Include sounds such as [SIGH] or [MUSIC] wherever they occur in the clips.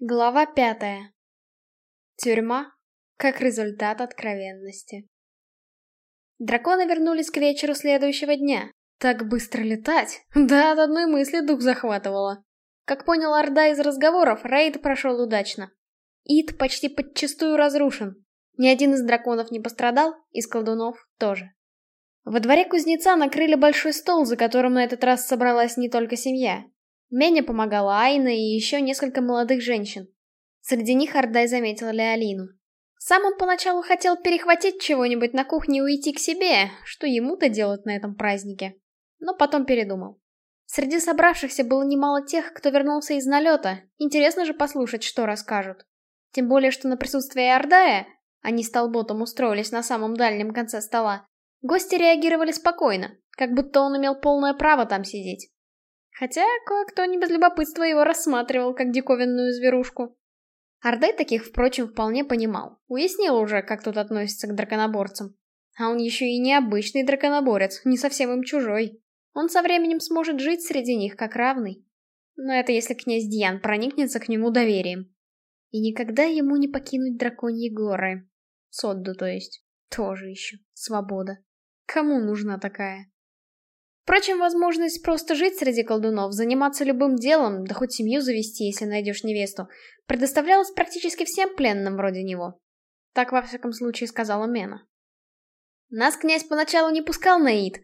Глава пятая. Тюрьма как результат откровенности. Драконы вернулись к вечеру следующего дня. Так быстро летать? Да, от одной мысли дух захватывало. Как понял Орда из разговоров, рейд прошел удачно. Ид почти подчистую разрушен. Ни один из драконов не пострадал, из колдунов тоже. Во дворе кузнеца накрыли большой стол, за которым на этот раз собралась не только семья. Мене помогала Айна и еще несколько молодых женщин. Среди них Ардай заметила Леолину. Сам он поначалу хотел перехватить чего-нибудь на кухне и уйти к себе, что ему-то делать на этом празднике. Но потом передумал. Среди собравшихся было немало тех, кто вернулся из налета. Интересно же послушать, что расскажут. Тем более, что на присутствие Ардая, они с Толботом устроились на самом дальнем конце стола, гости реагировали спокойно, как будто он имел полное право там сидеть. Хотя кое-кто не без любопытства его рассматривал как диковинную зверушку. Ардай таких, впрочем, вполне понимал. Уяснил уже, как тут относится к драконоборцам. А он еще и необычный драконоборец, не совсем им чужой. Он со временем сможет жить среди них как равный. Но это если князь Диан проникнется к нему доверием. И никогда ему не покинуть драконьи горы. Содду, то есть. Тоже еще. Свобода. Кому нужна такая? Впрочем, возможность просто жить среди колдунов, заниматься любым делом, да хоть семью завести, если найдешь невесту, предоставлялась практически всем пленным вроде него. Так, во всяком случае, сказала Мена. Нас князь поначалу не пускал на Ид.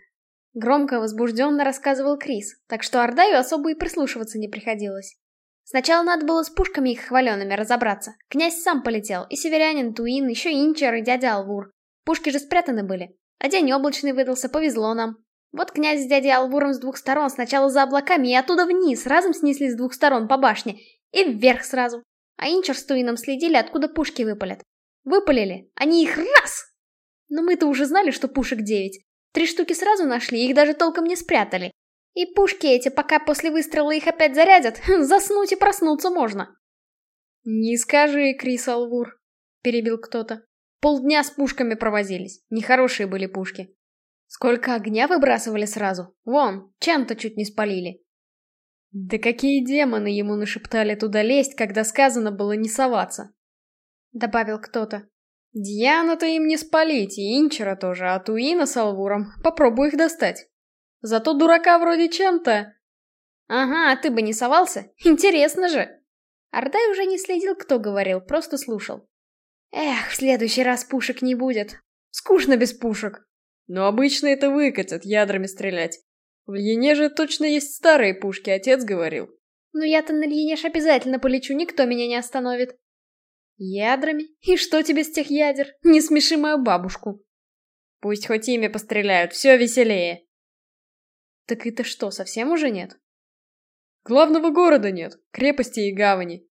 Громко, возбужденно рассказывал Крис, так что Ордаю особо и прислушиваться не приходилось. Сначала надо было с пушками их хваленными разобраться. Князь сам полетел, и северянин Туин, еще Инчер и дядя Алвур. Пушки же спрятаны были. А день облачный выдался, повезло нам. Вот князь с дядей Алвуром с двух сторон, сначала за облаками и оттуда вниз, разом снесли с двух сторон по башне, и вверх сразу. А Инчер с Туином следили, откуда пушки выпалят. Выпалили, они их раз! Но мы-то уже знали, что пушек девять. Три штуки сразу нашли, их даже толком не спрятали. И пушки эти, пока после выстрела их опять зарядят, [LAUGHS] заснуть и проснуться можно. «Не скажи, Крис Алвур», — перебил кто-то. Полдня с пушками провозились, нехорошие были пушки. Сколько огня выбрасывали сразу? Вон, чем-то чуть не спалили. Да какие демоны ему нашептали туда лезть, когда сказано было не соваться? Добавил кто-то. Диана-то им не спалить, и Инчера тоже, а Туина с Алвуром. Попробуй их достать. Зато дурака вроде чем-то... Ага, а ты бы не совался? Интересно же. Ардай уже не следил, кто говорил, просто слушал. Эх, в следующий раз пушек не будет. Скучно без пушек. Но обычно это выкатят, ядрами стрелять. В Ильине же точно есть старые пушки, отец говорил. Ну я-то на Ильинеж обязательно полечу, никто меня не остановит. Ядрами? И что тебе с тех ядер? Не смеши мою бабушку. Пусть хоть ими постреляют, все веселее. Так это что, совсем уже нет? Главного города нет, крепости и гавани.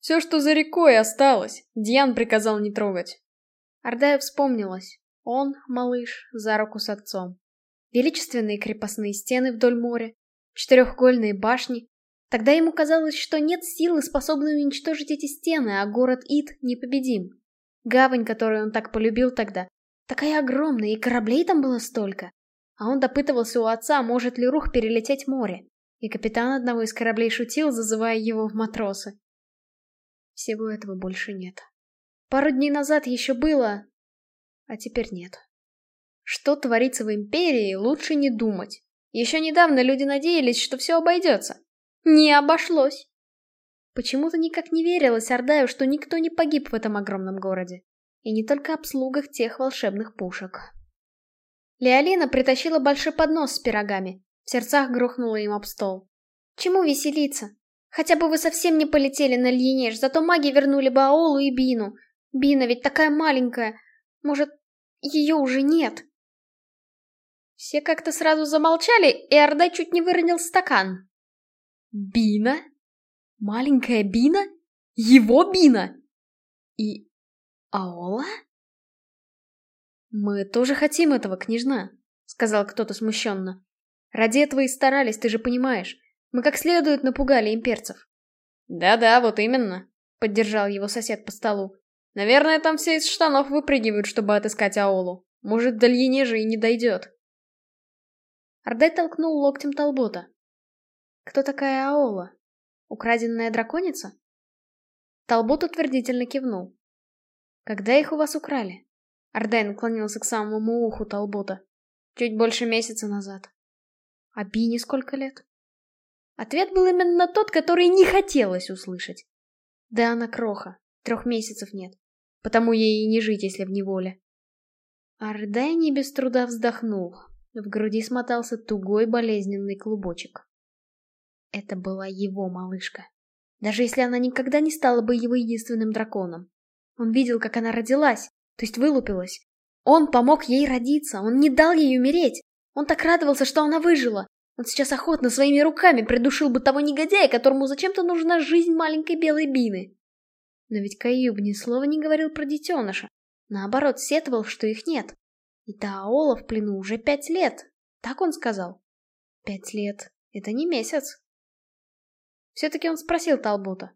Все, что за рекой, осталось. Диан приказал не трогать. Ардая вспомнилась. Он, малыш, за руку с отцом. Величественные крепостные стены вдоль моря, четырехугольные башни. Тогда ему казалось, что нет силы, способной уничтожить эти стены, а город Ид непобедим. Гавань, которую он так полюбил тогда, такая огромная, и кораблей там было столько. А он допытывался у отца, может ли Рух перелететь море. И капитан одного из кораблей шутил, зазывая его в матросы. Всего этого больше нет. Пару дней назад еще было, а теперь нет. Что творится в Империи, лучше не думать. Еще недавно люди надеялись, что все обойдется. Не обошлось. Почему-то никак не верилось Ордаю, что никто не погиб в этом огромном городе. И не только обслугах тех волшебных пушек. Леолина притащила большой поднос с пирогами. В сердцах грохнула им об стол. Чему веселиться? Хотя бы вы совсем не полетели на Льенеж, зато маги вернули бы Аолу и Бину. Бина ведь такая маленькая, может, ее уже нет? Все как-то сразу замолчали, и Орда чуть не выронил стакан. Бина? Маленькая Бина? Его Бина? И... Аола? «Мы тоже хотим этого, княжна», — сказал кто-то смущенно. «Ради этого и старались, ты же понимаешь. Мы как следует напугали имперцев». «Да-да, вот именно», — поддержал его сосед по столу. Наверное, там все из штанов выпрыгивают, чтобы отыскать Аолу. Может, до Льенежа и не дойдет. Ардай толкнул локтем Толбота. Кто такая Аола? Украденная драконица? Талбот утвердительно кивнул. «Когда их у вас украли?» Арден наклонился к самому уху Талбота. «Чуть больше месяца назад». «А Бине сколько лет?» Ответ был именно тот, который не хотелось услышать. Да она кроха, трех месяцев нет. Потому ей и не жить, если в неволе. Ардай не без труда вздохнул. В груди смотался тугой болезненный клубочек. Это была его малышка. Даже если она никогда не стала бы его единственным драконом. Он видел, как она родилась, то есть вылупилась. Он помог ей родиться, он не дал ей умереть. Он так радовался, что она выжила. Он сейчас охотно своими руками придушил бы того негодяя, которому зачем-то нужна жизнь маленькой белой бины. Но ведь Каюб ни слова не говорил про детеныша. Наоборот, сетовал, что их нет. И Таола в плену уже пять лет. Так он сказал. Пять лет — это не месяц. Все-таки он спросил Талбота.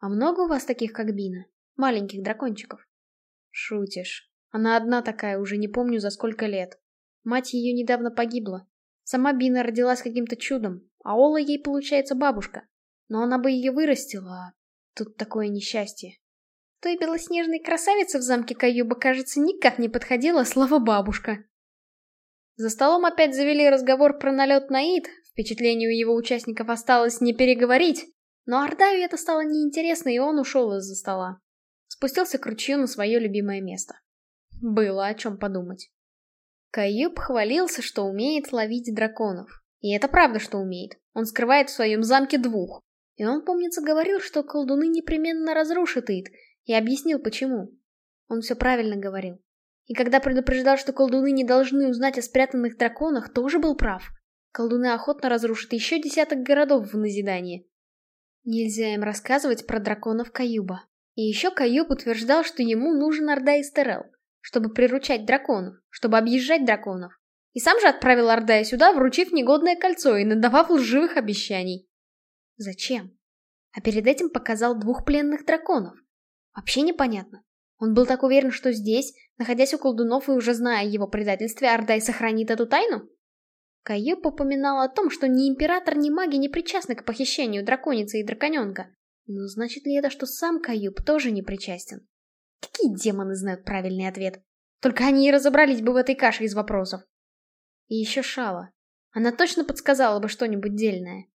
«А много у вас таких, как Бина? Маленьких дракончиков?» «Шутишь. Она одна такая, уже не помню за сколько лет. Мать ее недавно погибла. Сама Бина родилась каким-то чудом, а Ола ей, получается, бабушка. Но она бы ее вырастила, а тут такое несчастье. Той белоснежной красавице в замке Каюба, кажется, никак не подходило слово «бабушка». За столом опять завели разговор про налет на Ид, впечатление у его участников осталось не переговорить, но Ардаю это стало неинтересно, и он ушел из-за стола. Спустился к ручью на свое любимое место. Было о чем подумать. Каюб хвалился, что умеет ловить драконов. И это правда, что умеет. Он скрывает в своем замке двух. И он, помнится, говорил, что колдуны непременно разрушат Ид, и объяснил, почему. Он все правильно говорил. И когда предупреждал, что колдуны не должны узнать о спрятанных драконах, тоже был прав. Колдуны охотно разрушат еще десяток городов в назидание. Нельзя им рассказывать про драконов Каюба. И еще Каюб утверждал, что ему нужен Орда Истерел чтобы приручать драконов, чтобы объезжать драконов. И сам же отправил Ордая сюда, вручив негодное кольцо и надавав лживых обещаний. Зачем? А перед этим показал двух пленных драконов. Вообще непонятно. Он был так уверен, что здесь, находясь у колдунов и уже зная о его предательстве, Ордай сохранит эту тайну? Каюб упоминал о том, что ни император, ни маги не причастны к похищению драконицы и драконенка. Но значит ли это, что сам Каюб тоже не причастен? Какие демоны знают правильный ответ? Только они и разобрались бы в этой каше из вопросов. И еще Шала. Она точно подсказала бы что-нибудь дельное.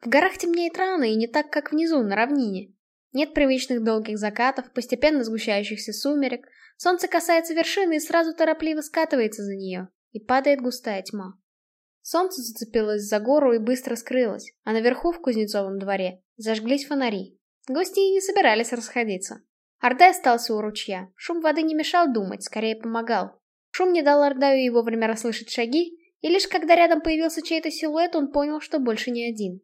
В горах темнеет рано и не так, как внизу, на равнине. Нет привычных долгих закатов, постепенно сгущающихся сумерек. Солнце касается вершины и сразу торопливо скатывается за нее. И падает густая тьма. Солнце зацепилось за гору и быстро скрылось, а наверху в Кузнецовом дворе зажглись фонари. Гости и не собирались расходиться. Ордай остался у ручья. Шум воды не мешал думать, скорее помогал. Шум не дал Ордаю и вовремя расслышать шаги, и лишь когда рядом появился чей-то силуэт, он понял, что больше не один.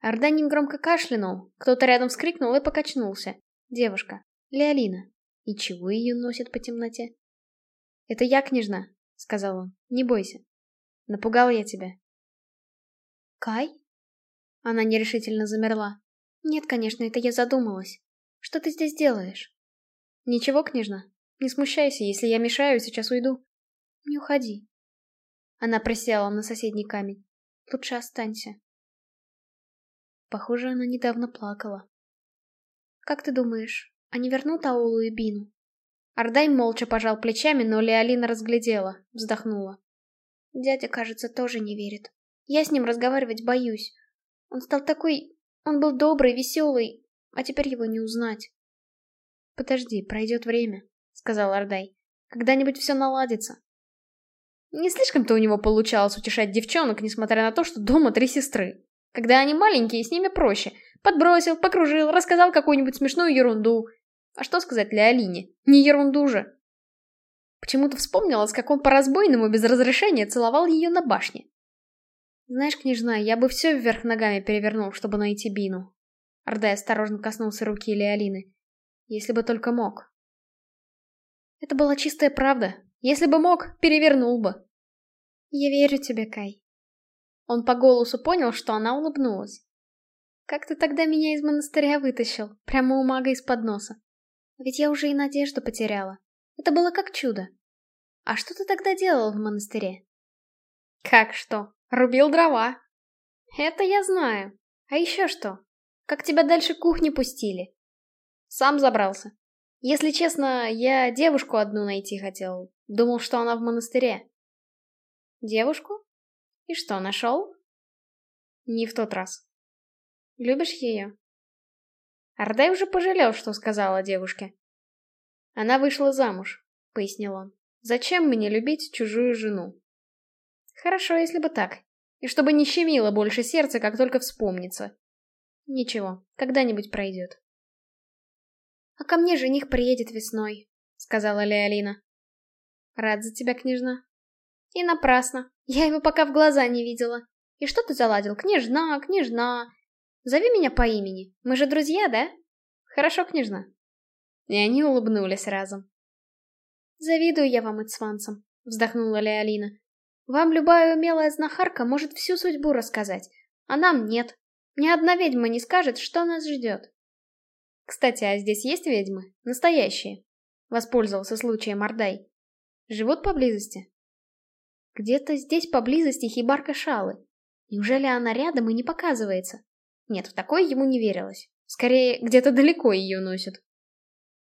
Ордай негромко кашлянул, кто-то рядом вскрикнул и покачнулся. Девушка. Леолина. И чего ее носит по темноте? «Это я, княжна», — сказал он. «Не бойся. Напугал я тебя». «Кай?» Она нерешительно замерла. «Нет, конечно, это я задумалась. Что ты здесь делаешь? Ничего, княжна. Не смущайся, если я мешаю, сейчас уйду. Не уходи. Она присела на соседний камень. Лучше останься. Похоже, она недавно плакала. Как ты думаешь, они вернут Аулу и Бину? Ардай молча пожал плечами, но Леолина разглядела, вздохнула. Дядя, кажется, тоже не верит. Я с ним разговаривать боюсь. Он стал такой... Он был добрый, веселый, а теперь его не узнать. «Подожди, пройдет время», — сказал Ардай. «Когда-нибудь все наладится». Не слишком-то у него получалось утешать девчонок, несмотря на то, что дома три сестры. Когда они маленькие, с ними проще. Подбросил, покружил, рассказал какую-нибудь смешную ерунду. А что сказать Леолине? Не ерунду же. Почему-то вспомнилось, как он по-разбойному без разрешения целовал ее на башне. Знаешь, княжна, я бы все вверх ногами перевернул, чтобы найти Бину. Ордай осторожно коснулся руки Леолины. Если бы только мог. Это была чистая правда. Если бы мог, перевернул бы. Я верю тебе, Кай. Он по голосу понял, что она улыбнулась. Как ты тогда меня из монастыря вытащил, прямо у мага из-под носа? Ведь я уже и надежду потеряла. Это было как чудо. А что ты тогда делал в монастыре? Как что? Рубил дрова. Это я знаю. А еще что? Как тебя дальше кухни пустили? Сам забрался. Если честно, я девушку одну найти хотел. Думал, что она в монастыре. Девушку? И что, нашел? Не в тот раз. Любишь ее? Ардай уже пожалел, что сказал о девушке. Она вышла замуж, пояснил он. Зачем мне любить чужую жену? Хорошо, если бы так. И чтобы не щемило больше сердце, как только вспомнится. Ничего, когда-нибудь пройдет. «А ко мне жених приедет весной», — сказала Леолина. «Рад за тебя, княжна». «И напрасно. Я его пока в глаза не видела. И что ты заладил? Княжна, княжна. Зови меня по имени. Мы же друзья, да? Хорошо, княжна». И они улыбнулись разом. «Завидую я вам, Ицванцам», — вздохнула Леолина. «Вам любая умелая знахарка может всю судьбу рассказать, а нам нет. Ни одна ведьма не скажет, что нас ждет». Кстати, а здесь есть ведьмы? Настоящие? Воспользовался случаем Ордай. Живут поблизости? Где-то здесь поблизости хибарка Шалы. Неужели она рядом и не показывается? Нет, в такое ему не верилось. Скорее, где-то далеко ее носят.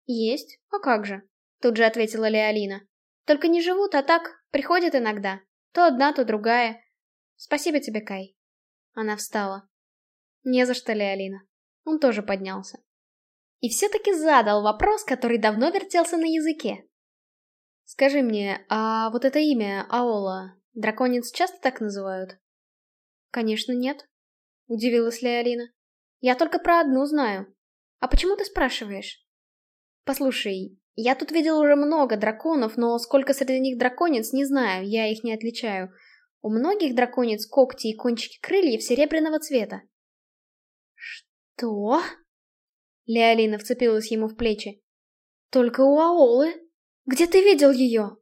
Есть, а как же? Тут же ответила Леолина. Только не живут, а так, приходят иногда. То одна, то другая. Спасибо тебе, Кай. Она встала. Не за что, Леолина. Он тоже поднялся. И все-таки задал вопрос, который давно вертелся на языке. «Скажи мне, а вот это имя, Аола, драконец часто так называют?» «Конечно нет», — удивилась Леолина. «Я только про одну знаю. А почему ты спрашиваешь?» «Послушай, я тут видел уже много драконов, но сколько среди них драконец, не знаю, я их не отличаю. У многих драконец когти и кончики крыльев серебряного цвета». «Что?» Леолина вцепилась ему в плечи. «Только у Аолы? Где ты видел ее?»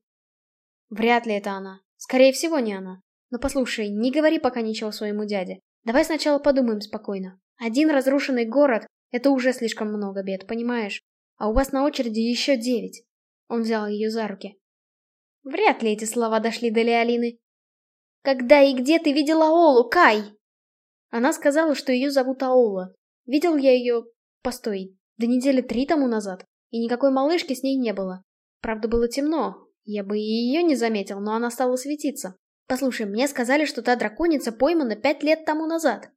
«Вряд ли это она. Скорее всего, не она. Но послушай, не говори пока ничего своему дяде. Давай сначала подумаем спокойно. Один разрушенный город — это уже слишком много бед, понимаешь? А у вас на очереди еще девять». Он взял ее за руки. Вряд ли эти слова дошли до Леолины. «Когда и где ты видела Аолу, Кай?» Она сказала, что ее зовут Аола. Видел я ее Постой, до недели три тому назад, и никакой малышки с ней не было. Правда, было темно, я бы и ее не заметил, но она стала светиться. Послушай, мне сказали, что та драконица поймана пять лет тому назад.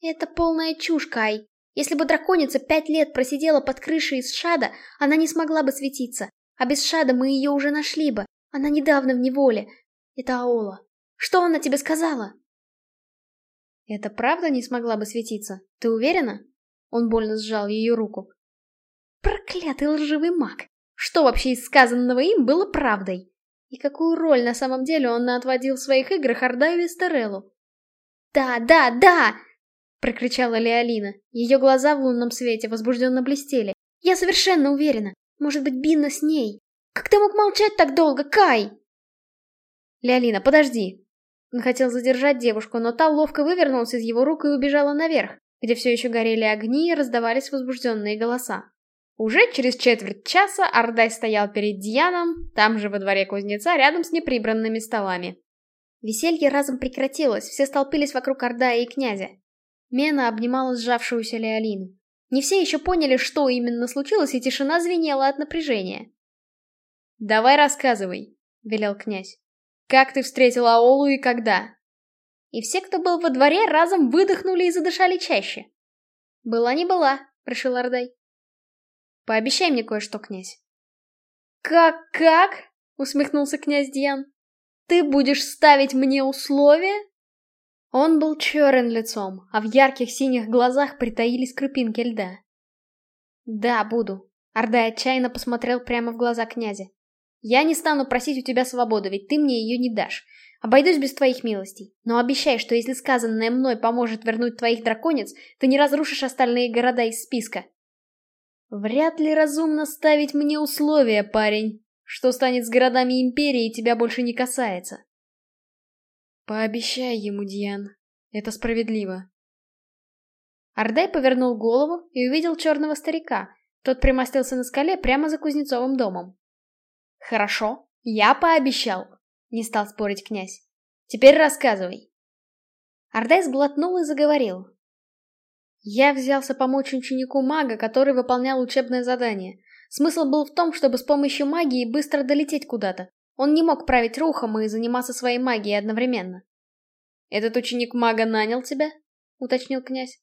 Это полная чушь, Кай. Если бы драконица пять лет просидела под крышей из шада, она не смогла бы светиться. А без шада мы ее уже нашли бы. Она недавно в неволе. Это Аола. Что она тебе сказала? Это правда не смогла бы светиться? Ты уверена? Он больно сжал ее руку. Проклятый лживый маг! Что вообще из сказанного им было правдой? И какую роль на самом деле он отводил в своих играх Ордаю и Стереллу? «Да, да, да!» — прокричала Леолина. Ее глаза в лунном свете возбужденно блестели. «Я совершенно уверена. Может быть, Бинна с ней. Как ты мог молчать так долго, Кай?» «Леолина, подожди!» Он хотел задержать девушку, но та ловко вывернулась из его рук и убежала наверх где все еще горели огни и раздавались возбужденные голоса. Уже через четверть часа Ардай стоял перед Дьяном, там же во дворе кузнеца, рядом с неприбранными столами. Веселье разом прекратилось, все столпились вокруг Ардая и князя. Мена обнимала сжавшуюся Леолину. Не все еще поняли, что именно случилось, и тишина звенела от напряжения. «Давай рассказывай», — велел князь. «Как ты встретила Аолу и когда?» и все, кто был во дворе, разом выдохнули и задышали чаще. «Была не была», — решил Ордай. «Пообещай мне кое-что, князь». «Как-как?» — усмехнулся князь Диан. «Ты будешь ставить мне условия?» Он был черен лицом, а в ярких синих глазах притаились крупинки льда. «Да, буду», — Ордай отчаянно посмотрел прямо в глаза князя. «Я не стану просить у тебя свободу, ведь ты мне ее не дашь. Обойдусь без твоих милостей, но обещай, что если сказанное мной поможет вернуть твоих драконец, ты не разрушишь остальные города из списка. Вряд ли разумно ставить мне условия, парень. Что станет с городами Империи, тебя больше не касается. Пообещай ему, Диан. Это справедливо. Ардай повернул голову и увидел черного старика. Тот примостился на скале прямо за Кузнецовым домом. Хорошо, я пообещал. Не стал спорить князь. Теперь рассказывай. Ардай сглотнул и заговорил. Я взялся помочь ученику мага, который выполнял учебное задание. Смысл был в том, чтобы с помощью магии быстро долететь куда-то. Он не мог править рухом и заниматься своей магией одновременно. «Этот ученик мага нанял тебя?» — уточнил князь.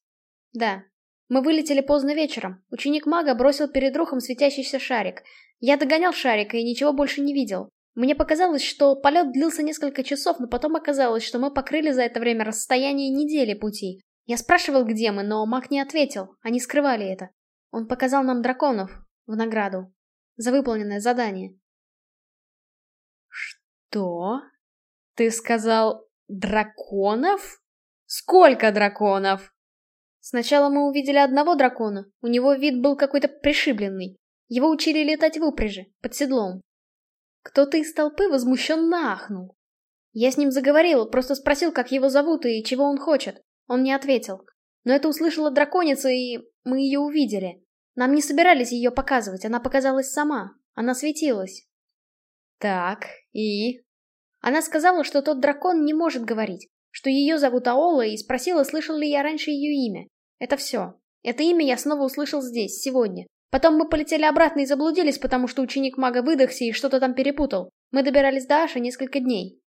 «Да. Мы вылетели поздно вечером. Ученик мага бросил перед рухом светящийся шарик. Я догонял шарика и ничего больше не видел. Мне показалось, что полет длился несколько часов, но потом оказалось, что мы покрыли за это время расстояние недели пути. Я спрашивал, где мы, но маг не ответил, они скрывали это. Он показал нам драконов в награду за выполненное задание. Что? Ты сказал драконов? Сколько драконов? Сначала мы увидели одного дракона, у него вид был какой-то пришибленный. Его учили летать в упряжи, под седлом. Кто-то из толпы возмущенно ахнул. Я с ним заговорил, просто спросил, как его зовут и чего он хочет. Он не ответил. Но это услышала драконица, и мы ее увидели. Нам не собирались ее показывать, она показалась сама. Она светилась. Так, и? Она сказала, что тот дракон не может говорить, что ее зовут Аола, и спросила, слышал ли я раньше ее имя. Это все. Это имя я снова услышал здесь, сегодня. Потом мы полетели обратно и заблудились, потому что ученик мага выдохся и что-то там перепутал. Мы добирались до Аша несколько дней.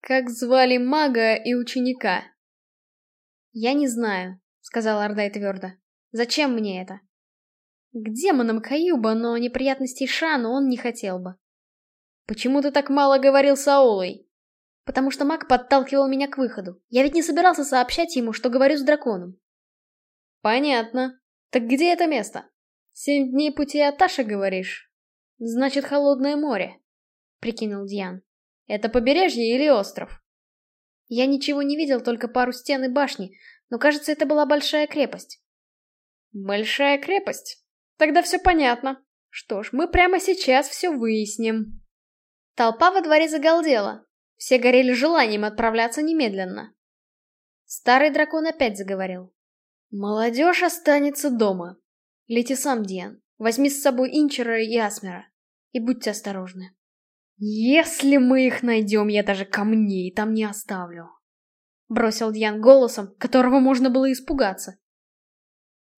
Как звали мага и ученика? Я не знаю, сказал Ардай твердо. Зачем мне это? К демонам Каюба, но неприятностей Шану он не хотел бы. Почему ты так мало говорил с Аолой? Потому что маг подталкивал меня к выходу. Я ведь не собирался сообщать ему, что говорю с драконом. Понятно. Так где это место? Семь дней пути от Таши, говоришь? Значит, холодное море, прикинул Диан. Это побережье или остров? Я ничего не видел, только пару стен и башни, но кажется, это была большая крепость. Большая крепость? Тогда все понятно. Что ж, мы прямо сейчас все выясним. Толпа во дворе загалдела. Все горели желанием отправляться немедленно. Старый дракон опять заговорил. Молодежь останется дома. Лети сам, Диан. Возьми с собой Инчера и Асмера. И будьте осторожны. Если мы их найдем, я даже камней там не оставлю. Бросил Дьян голосом, которого можно было испугаться.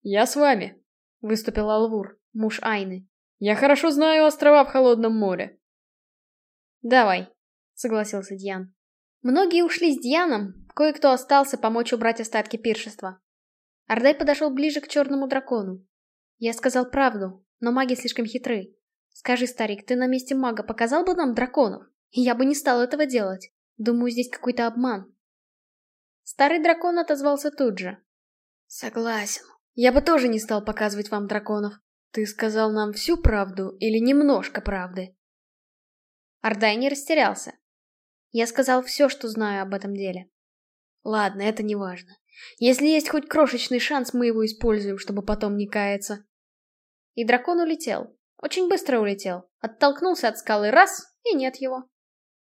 Я с вами, выступил Алвур, муж Айны. Я хорошо знаю острова в холодном море. Давай, согласился Дьян. Многие ушли с Дьяном, кое-кто остался помочь убрать остатки пиршества. Ардай подошел ближе к черному дракону. Я сказал правду, но маги слишком хитры. Скажи, старик, ты на месте мага показал бы нам драконов? Я бы не стал этого делать. Думаю, здесь какой-то обман. Старый дракон отозвался тут же. Согласен. Я бы тоже не стал показывать вам драконов. Ты сказал нам всю правду или немножко правды? Ардай не растерялся. Я сказал все, что знаю об этом деле. Ладно, это не важно. Если есть хоть крошечный шанс, мы его используем, чтобы потом не каяться. И дракон улетел. Очень быстро улетел. Оттолкнулся от скалы раз, и нет его.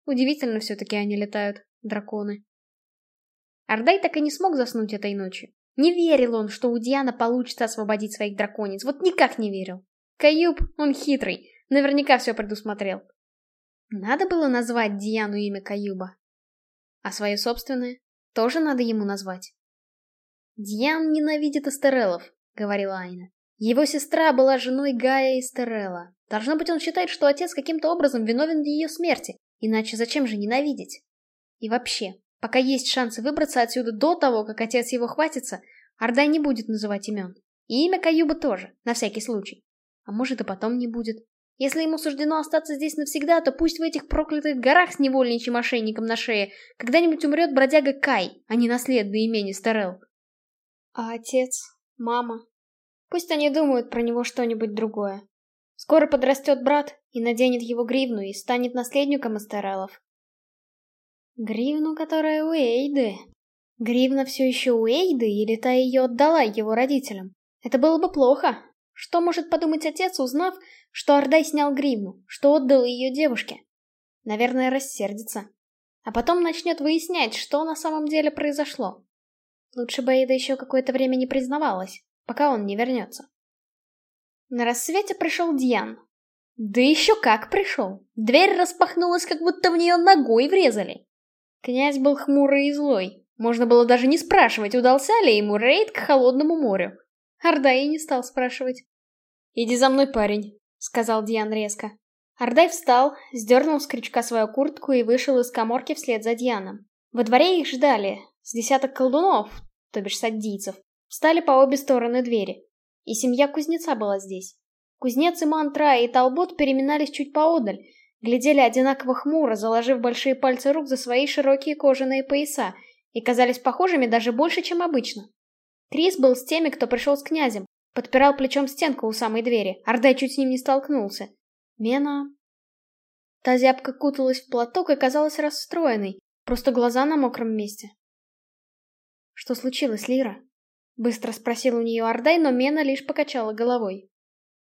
Удивительно все-таки они летают, драконы. Ардай так и не смог заснуть этой ночью. Не верил он, что у Диана получится освободить своих драконец. Вот никак не верил. Каюб, он хитрый, наверняка все предусмотрел. Надо было назвать Диану имя Каюба. А свое собственное тоже надо ему назвать. Диан ненавидит Астерелов, говорила Айна. Его сестра была женой Гая Эстерелла. Должно быть, он считает, что отец каким-то образом виновен в ее смерти. Иначе зачем же ненавидеть? И вообще, пока есть шансы выбраться отсюда до того, как отец его хватится, Ардай не будет называть имен. И имя Каюба тоже, на всякий случай. А может и потом не будет. Если ему суждено остаться здесь навсегда, то пусть в этих проклятых горах с невольничьим мошенником на шее когда-нибудь умрет бродяга Кай, а не наследный имени Старел. А отец, мама, Пусть они думают про него что-нибудь другое. Скоро подрастет брат и наденет его гривну и станет наследником Астерелов. Гривну, которая у Эйды. Гривна все еще у Эйды, или та ее отдала его родителям? Это было бы плохо. Что может подумать отец, узнав, что Ордай снял гривну, что отдал ее девушке? Наверное, рассердится. А потом начнет выяснять, что на самом деле произошло. Лучше бы Эйда еще какое-то время не признавалась пока он не вернется. На рассвете пришел Дьян. Да еще как пришел. Дверь распахнулась, как будто в нее ногой врезали. Князь был хмурый и злой. Можно было даже не спрашивать, удался ли ему рейд к холодному морю. Ардай не стал спрашивать. «Иди за мной, парень», — сказал Диан резко. Ардай встал, сдернул с крючка свою куртку и вышел из коморки вслед за Дианом. Во дворе их ждали, с десяток колдунов, то бишь саддийцев, встали по обе стороны двери. И семья кузнеца была здесь. Кузнец и Мантра и Талбот переминались чуть поодаль, глядели одинаково хмуро, заложив большие пальцы рук за свои широкие кожаные пояса, и казались похожими даже больше, чем обычно. Крис был с теми, кто пришел с князем, подпирал плечом стенку у самой двери, Ардай чуть с ним не столкнулся. Мена... Та зябка куталась в платок и казалась расстроенной, просто глаза на мокром месте. «Что случилось, Лира?» — быстро спросил у нее Ардай, но Мена лишь покачала головой.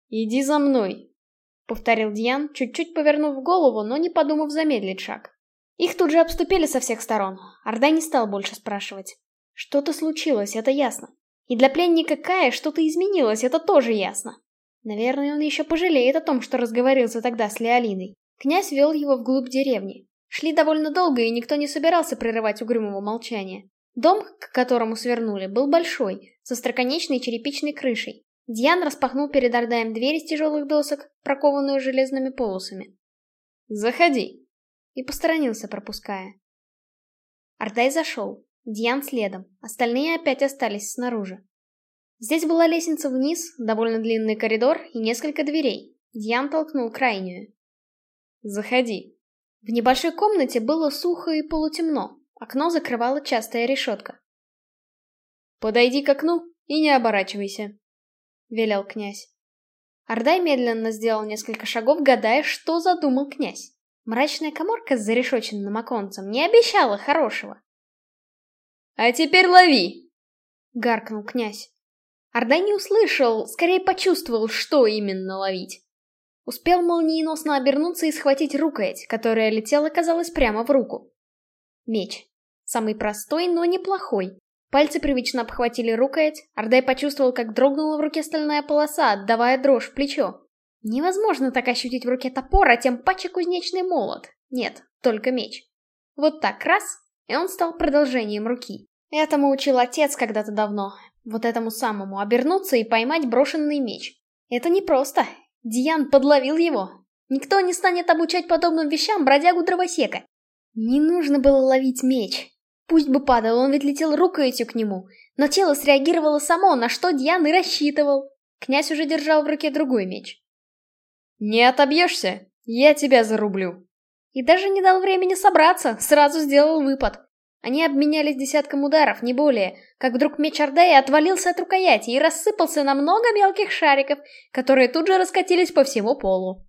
«Иди за мной», — повторил Дьян, чуть-чуть повернув голову, но не подумав замедлить шаг. Их тут же обступили со всех сторон. Ардай не стал больше спрашивать. Что-то случилось, это ясно. И для пленника Кая что-то изменилось, это тоже ясно. Наверное, он еще пожалеет о том, что разговорился тогда с Леолиной. Князь вел его вглубь деревни. Шли довольно долго, и никто не собирался прерывать угрюмого молчания. Дом, к которому свернули, был большой, со строконечной черепичной крышей. Диан распахнул перед Ордаем дверь из тяжелых досок, прокованную железными полосами. «Заходи!» и посторонился, пропуская. Ордай зашел, Диан следом, остальные опять остались снаружи. Здесь была лестница вниз, довольно длинный коридор и несколько дверей. Диан толкнул крайнюю. «Заходи». В небольшой комнате было сухо и полутемно. Окно закрывала частая решетка. «Подойди к окну и не оборачивайся», — велел князь. Ордай медленно сделал несколько шагов, гадая, что задумал князь. Мрачная коморка с зарешоченным оконцем не обещала хорошего. «А теперь лови!» — гаркнул князь. Ордай не услышал, скорее почувствовал, что именно ловить. Успел молниеносно обернуться и схватить рукоять, которая летела, казалось, прямо в руку. Меч. Самый простой, но неплохой. Пальцы привычно обхватили рукоять, Ордай почувствовал, как дрогнула в руке стальная полоса, отдавая дрожь в плечо. Невозможно так ощутить в руке топор, а тем паче кузнечный молот. Нет, только меч. Вот так раз, и он стал продолжением руки. Этому учил отец когда-то давно. Вот этому самому обернуться и поймать брошенный меч. Это непросто. Диан подловил его. Никто не станет обучать подобным вещам бродягу дровосека. Не нужно было ловить меч. Пусть бы падал, он ведь летел рукоятью к нему. Но тело среагировало само, на что Диан и рассчитывал. Князь уже держал в руке другой меч. «Не отобьешься? Я тебя зарублю!» И даже не дал времени собраться, сразу сделал выпад. Они обменялись десятком ударов, не более, как вдруг меч Ордея отвалился от рукояти и рассыпался на много мелких шариков, которые тут же раскатились по всему полу.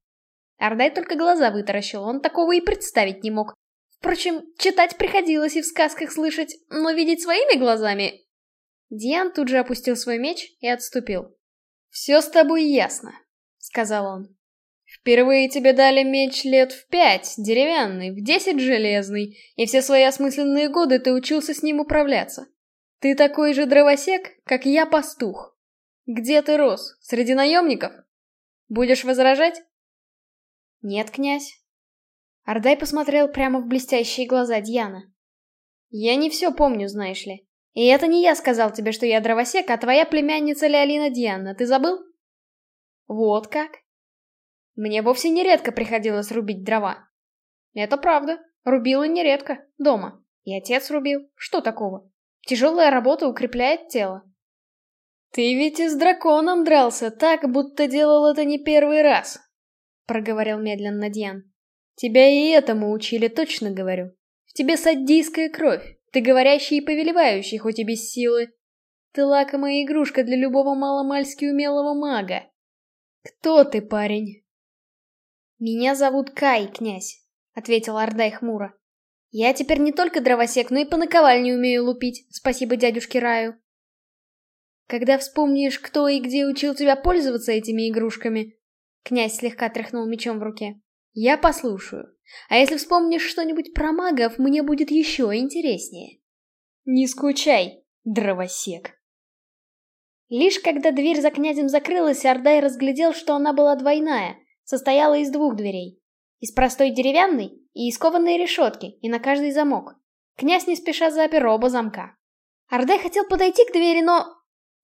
Ордай только глаза вытаращил, он такого и представить не мог. Впрочем, читать приходилось и в сказках слышать, но видеть своими глазами... Диан тут же опустил свой меч и отступил. «Все с тобой ясно», — сказал он. Впервые тебе дали меч лет в пять, деревянный, в десять железный, и все свои осмысленные годы ты учился с ним управляться. Ты такой же дровосек, как я пастух. Где ты рос? Среди наемников? Будешь возражать? Нет, князь. Ардай посмотрел прямо в блестящие глаза Дьяна. Я не все помню, знаешь ли. И это не я сказал тебе, что я дровосек, а твоя племянница Леолина Диана. Ты забыл? Вот как? Мне вовсе нередко приходилось рубить дрова. Это правда. Рубила нередко. Дома. И отец рубил. Что такого? Тяжелая работа укрепляет тело. «Ты ведь и с драконом дрался так, будто делал это не первый раз», — проговорил медленно Дьян. «Тебя и этому учили, точно говорю. В тебе саддийская кровь, ты говорящий и повелевающий, хоть и без силы. Ты лакомая игрушка для любого маломальски умелого мага. Кто ты, парень? «Меня зовут Кай, князь», — ответил Ордай хмуро. «Я теперь не только дровосек, но и по наковальне умею лупить, спасибо дядюшке Раю». «Когда вспомнишь, кто и где учил тебя пользоваться этими игрушками», князь слегка тряхнул мечом в руке, «я послушаю. А если вспомнишь что-нибудь про магов, мне будет еще интереснее». «Не скучай, дровосек». Лишь когда дверь за князем закрылась, Ордай разглядел, что она была двойная — состояла из двух дверей. Из простой деревянной и из кованой решетки, и на каждый замок. Князь не спеша запер оба замка. Ардай хотел подойти к двери, но...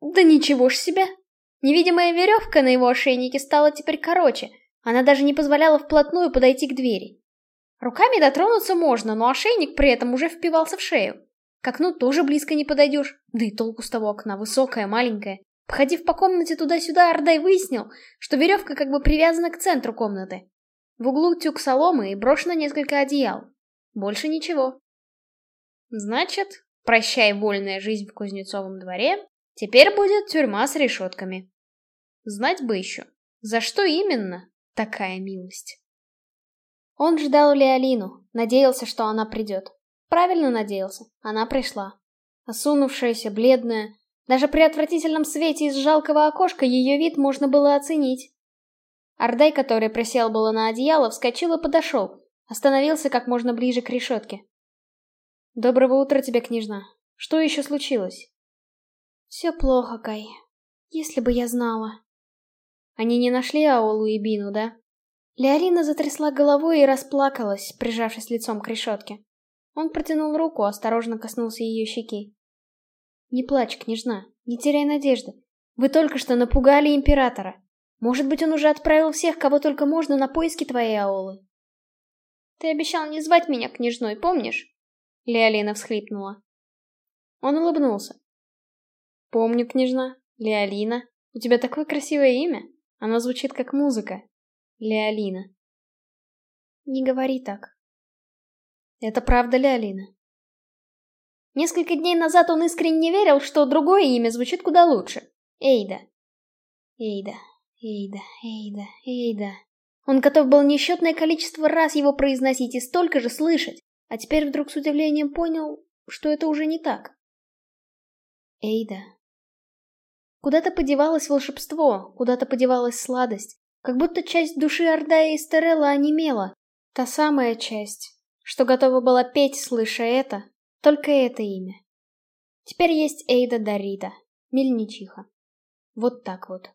Да ничего ж себе! Невидимая веревка на его ошейнике стала теперь короче, она даже не позволяла вплотную подойти к двери. Руками дотронуться можно, но ошейник при этом уже впивался в шею. К окну тоже близко не подойдешь, да и толку с того окна, высокое, маленькое. Походив по комнате туда-сюда, Ардай выяснил, что веревка как бы привязана к центру комнаты. В углу тюк соломы и брошено несколько одеял. Больше ничего. Значит, прощай вольная жизнь в Кузнецовом дворе, теперь будет тюрьма с решетками. Знать бы еще, за что именно такая милость. Он ждал Леолину, надеялся, что она придет. Правильно надеялся, она пришла. Осунувшаяся, бледная, даже при отвратительном свете из жалкого окошка ее вид можно было оценить. Ордай, который присел было на одеяло, вскочил и подошел, остановился как можно ближе к решетке. «Доброго утра тебе, княжна. Что еще случилось?» «Все плохо, Кай. Если бы я знала». «Они не нашли Аолу и Бину, да?» Леорина затрясла головой и расплакалась, прижавшись лицом к решетке. Он протянул руку, осторожно коснулся ее щеки. «Не плачь, княжна, не теряй надежды. Вы только что напугали императора. Может быть, он уже отправил всех, кого только можно, на поиски твоей Аолы?» «Ты обещал не звать меня княжной, помнишь?» Леолина всхлипнула. Он улыбнулся. «Помню, княжна. Леолина. У тебя такое красивое имя. Оно звучит как музыка. Леолина». «Не говори так». «Это правда Леолина. Несколько дней назад он искренне верил, что другое имя звучит куда лучше. Эйда. Эйда, Эйда, Эйда, Эйда. Он готов был несчетное количество раз его произносить и столько же слышать, а теперь вдруг с удивлением понял, что это уже не так. Эйда. Куда-то подевалось волшебство, куда-то подевалась сладость, как будто часть души Ордая и Стерелла онемела, та самая часть, что готова была петь, слыша это, только это имя. Теперь есть Эйда Дарита, мельничиха. Вот так вот.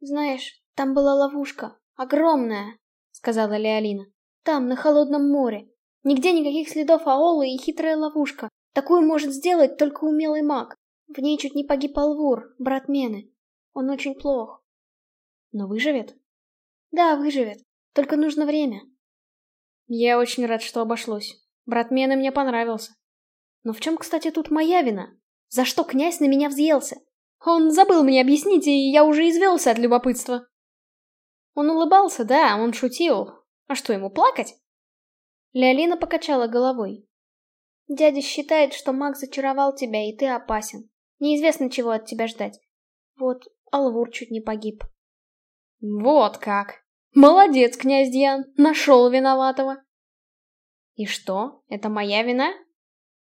«Знаешь, там была ловушка, огромная», — сказала Леолина. «Там, на холодном море. Нигде никаких следов Аолы и хитрая ловушка. Такую может сделать только умелый маг. В ней чуть не погиб Алвур, брат Мены. Он очень плох». «Но выживет?» «Да, выживет. Только нужно время». «Я очень рад, что обошлось. Брат Мены мне понравился. Но в чем, кстати, тут моя вина? За что князь на меня взъелся? Он забыл мне объяснить, и я уже извелся от любопытства. Он улыбался, да, он шутил. А что, ему плакать? Леолина покачала головой. Дядя считает, что маг зачаровал тебя, и ты опасен. Неизвестно, чего от тебя ждать. Вот, Алвур чуть не погиб. Вот как! Молодец, князь Диан, нашел виноватого. И что, это моя вина?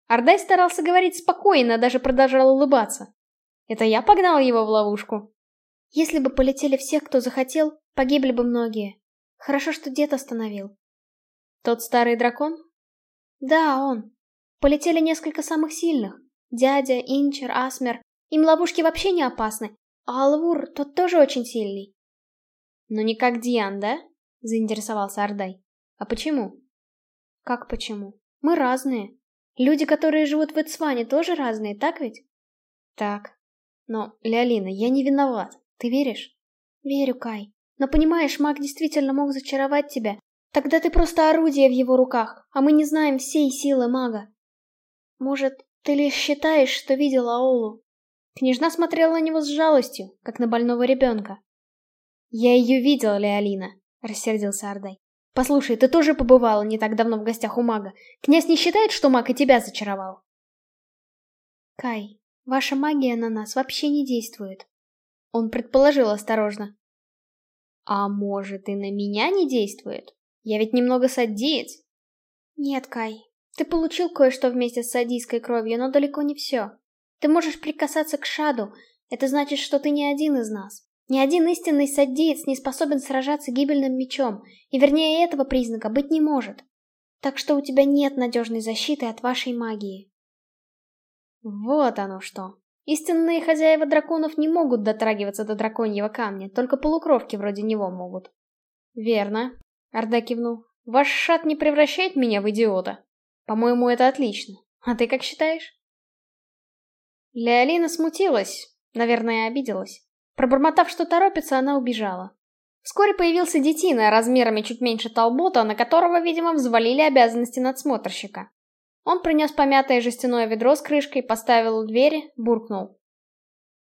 Ардай старался говорить спокойно, даже продолжал улыбаться. Это я погнал его в ловушку? Если бы полетели всех, кто захотел, погибли бы многие. Хорошо, что дед остановил. Тот старый дракон? Да, он. Полетели несколько самых сильных. Дядя, Инчер, Асмер. Им ловушки вообще не опасны. А Алвур, тот тоже очень сильный. Но не как Диан, да? Заинтересовался Ардай. А почему? Как почему? Мы разные. Люди, которые живут в Эцване, тоже разные, так ведь? Так. Но, Леолина, я не виноват. Ты веришь? Верю, Кай. Но понимаешь, маг действительно мог зачаровать тебя. Тогда ты просто орудие в его руках, а мы не знаем всей силы мага. Может, ты лишь считаешь, что видела Аолу? Княжна смотрела на него с жалостью, как на больного ребенка. «Я ее видел, Леолина», — рассердился Ардай. Послушай, ты тоже побывала не так давно в гостях у мага. Князь не считает, что маг и тебя зачаровал? Кай, ваша магия на нас вообще не действует. Он предположил осторожно. А может и на меня не действует? Я ведь немного садиец. Нет, Кай, ты получил кое-что вместе с садийской кровью, но далеко не все. Ты можешь прикасаться к Шаду, это значит, что ты не один из нас. Ни один истинный саддиец не способен сражаться гибельным мечом, и вернее этого признака быть не может. Так что у тебя нет надежной защиты от вашей магии. Вот оно что. Истинные хозяева драконов не могут дотрагиваться до драконьего камня, только полукровки вроде него могут. Верно. Арда кивнул. Ваш шат не превращает меня в идиота. По-моему, это отлично. А ты как считаешь? Леолина смутилась, наверное, обиделась. Пробормотав, что торопится, она убежала. Вскоре появился детина размерами чуть меньше толбота, на которого, видимо, взвалили обязанности надсмотрщика. Он принес помятое жестяное ведро с крышкой, поставил у двери, буркнул.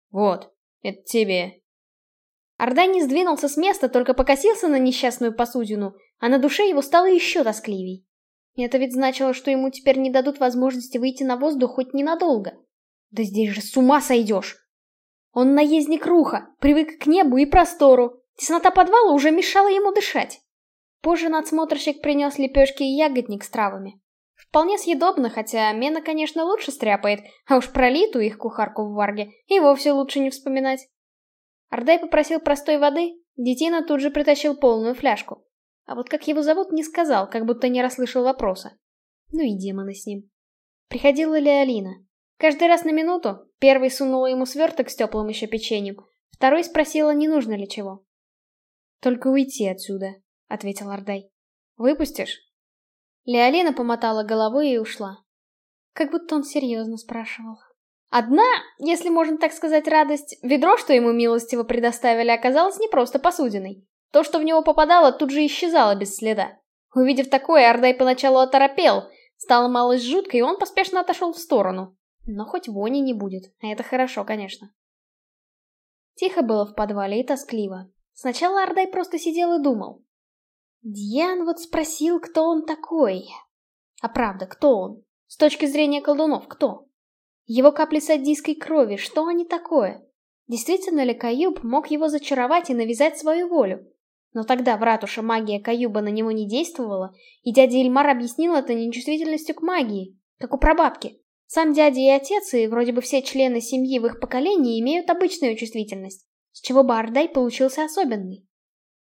«Вот, это тебе». Ордай не сдвинулся с места, только покосился на несчастную посудину, а на душе его стало еще тоскливей. Это ведь значило, что ему теперь не дадут возможности выйти на воздух хоть ненадолго. Да здесь же с ума сойдешь! Он наездник Руха, привык к небу и простору. Теснота подвала уже мешала ему дышать. Позже надсмотрщик принес лепешки и ягодник с травами. Вполне съедобно, хотя Мена, конечно, лучше стряпает, а уж про Литу, их кухарку в Варге, и вовсе лучше не вспоминать. Ардай попросил простой воды, детина тут же притащил полную фляжку. А вот как его зовут, не сказал, как будто не расслышал вопроса. Ну и демоны с ним. Приходила ли Алина? Каждый раз на минуту первый сунула ему сверток с теплым еще печеньем, второй спросила, не нужно ли чего. «Только уйти отсюда», — ответил Ардай. «Выпустишь?» Леолина помотала головой и ушла. Как будто он серьезно спрашивал. Одна, если можно так сказать, радость, ведро, что ему милостиво предоставили, оказалось не просто посудиной. То, что в него попадало, тут же исчезало без следа. Увидев такое, Ардай поначалу оторопел, стало малость жутко, и он поспешно отошел в сторону. Но хоть вони не будет, а это хорошо, конечно. Тихо было в подвале и тоскливо. Сначала Ардай просто сидел и думал. Дьян вот спросил, кто он такой. А правда, кто он? С точки зрения колдунов, кто? Его капли садийской крови, что они такое? Действительно ли Каюб мог его зачаровать и навязать свою волю? Но тогда в ратуше магия Каюба на него не действовала, и дядя Ильмар объяснил это нечувствительностью к магии, как у прабабки. Сам дядя и отец, и вроде бы все члены семьи в их поколении имеют обычную чувствительность, с чего бы Ардай получился особенный.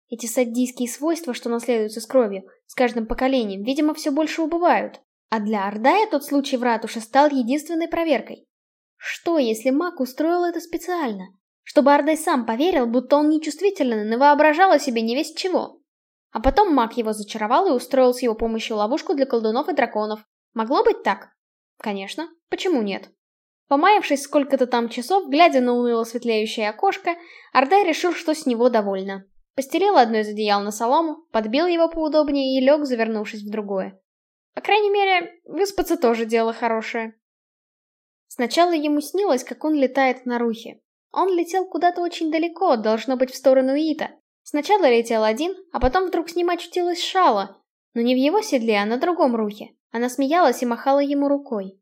Эти саддийские свойства, что наследуются с кровью, с каждым поколением, видимо, все больше убывают. А для Ардая тот случай в ратуше стал единственной проверкой. Что, если маг устроил это специально? Чтобы Ардай сам поверил, будто он нечувствителен и воображал о себе не весь чего. А потом маг его зачаровал и устроил с его помощью ловушку для колдунов и драконов. Могло быть так? Конечно, почему нет? Помаявшись сколько-то там часов, глядя на уныло светлеющее окошко, Ардай решил, что с него довольно. Постелил одно из одеял на солому, подбил его поудобнее и лег, завернувшись в другое. По крайней мере, выспаться тоже дело хорошее. Сначала ему снилось, как он летает на рухе. Он летел куда-то очень далеко, должно быть в сторону Ита. Сначала летел один, а потом вдруг с ним очутилась Шала. Но не в его седле, а на другом рухе. Она смеялась и махала ему рукой.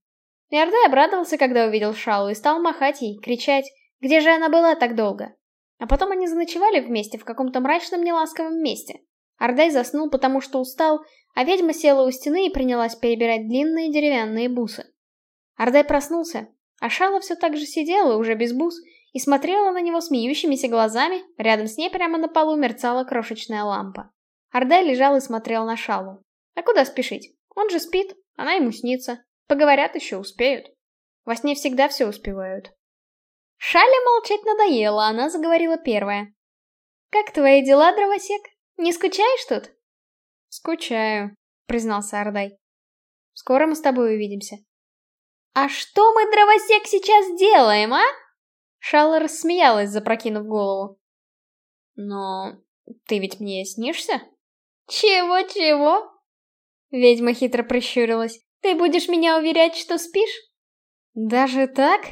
Иордай обрадовался, когда увидел Шалу, и стал махать ей, кричать, где же она была так долго. А потом они заночевали вместе в каком-то мрачном неласковом месте. Ардай заснул, потому что устал, а ведьма села у стены и принялась перебирать длинные деревянные бусы. Ардай проснулся, а Шала все так же сидела, уже без бус, и смотрела на него смеющимися глазами, рядом с ней прямо на полу мерцала крошечная лампа. Ардай лежал и смотрел на Шалу. А куда спешить? Он же спит, она ему снится. Поговорят еще успеют. Во сне всегда все успевают. Шале молчать надоело, она заговорила первая. «Как твои дела, дровосек? Не скучаешь тут?» «Скучаю», — признался Ардай. «Скоро мы с тобой увидимся». «А что мы, дровосек, сейчас делаем, а?» Шалла рассмеялась, запрокинув голову. «Но ты ведь мне снишься?» «Чего-чего?» Ведьма хитро прищурилась. «Ты будешь меня уверять, что спишь?» «Даже так?»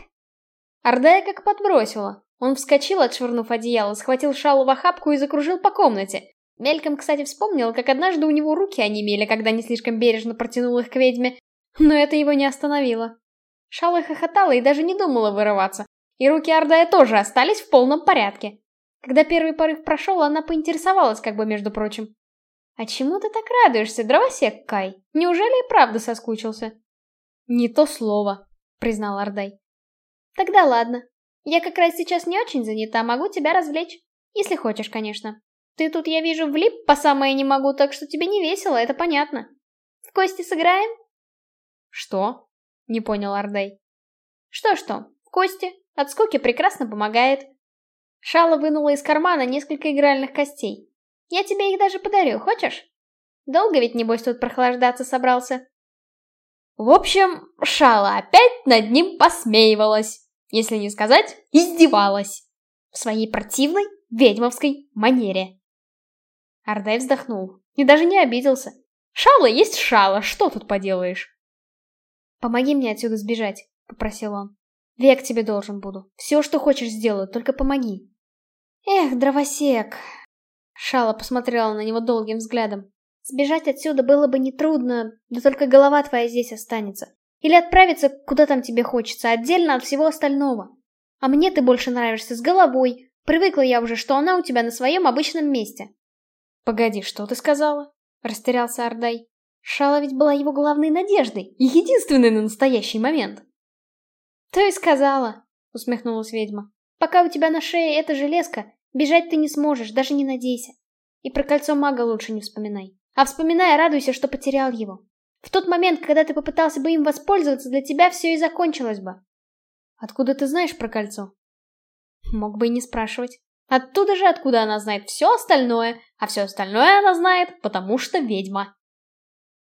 Ордая как подбросила. Он вскочил, отшвырнув одеяло, схватил шалу в охапку и закружил по комнате. Мельком, кстати, вспомнил, как однажды у него руки онемели, когда не слишком бережно протянул их к ведьме, но это его не остановило. Шала хохотала и даже не думала вырываться, и руки Ордая тоже остались в полном порядке. Когда первый порыв прошел, она поинтересовалась, как бы между прочим. «А чему ты так радуешься, дровосек Кай? Неужели и правда соскучился?» «Не то слово», — признал Ордай. Тогда ладно. Я как раз сейчас не очень занята, могу тебя развлечь. Если хочешь, конечно. Ты тут, я вижу, влип по самое не могу, так что тебе не весело, это понятно. В кости сыграем? Что? Не понял Ардей. Что-что, в кости. От скуки прекрасно помогает. Шала вынула из кармана несколько игральных костей. Я тебе их даже подарю, хочешь? Долго ведь, небось, тут прохлаждаться собрался? В общем, Шала опять над ним посмеивалась, если не сказать, издевалась. В своей противной ведьмовской манере. Ардай вздохнул и даже не обиделся. Шала есть шала, что тут поделаешь? «Помоги мне отсюда сбежать», — попросил он. «Век тебе должен буду. Все, что хочешь, сделаю, только помоги». «Эх, дровосек!» Шала посмотрела на него долгим взглядом. «Сбежать отсюда было бы нетрудно, да только голова твоя здесь останется. Или отправиться, куда там тебе хочется, отдельно от всего остального. А мне ты больше нравишься с головой. Привыкла я уже, что она у тебя на своем обычном месте». «Погоди, что ты сказала?» — растерялся Ардай. Шала ведь была его главной надеждой, и единственной на настоящий момент. «То и сказала», — усмехнулась ведьма. «Пока у тебя на шее эта железка, бежать ты не сможешь, даже не надейся. И про кольцо мага лучше не вспоминай. А вспоминая, радуйся, что потерял его. В тот момент, когда ты попытался бы им воспользоваться, для тебя все и закончилось бы». «Откуда ты знаешь про кольцо?» Мог бы и не спрашивать. Оттуда же, откуда она знает все остальное, а все остальное она знает, потому что ведьма.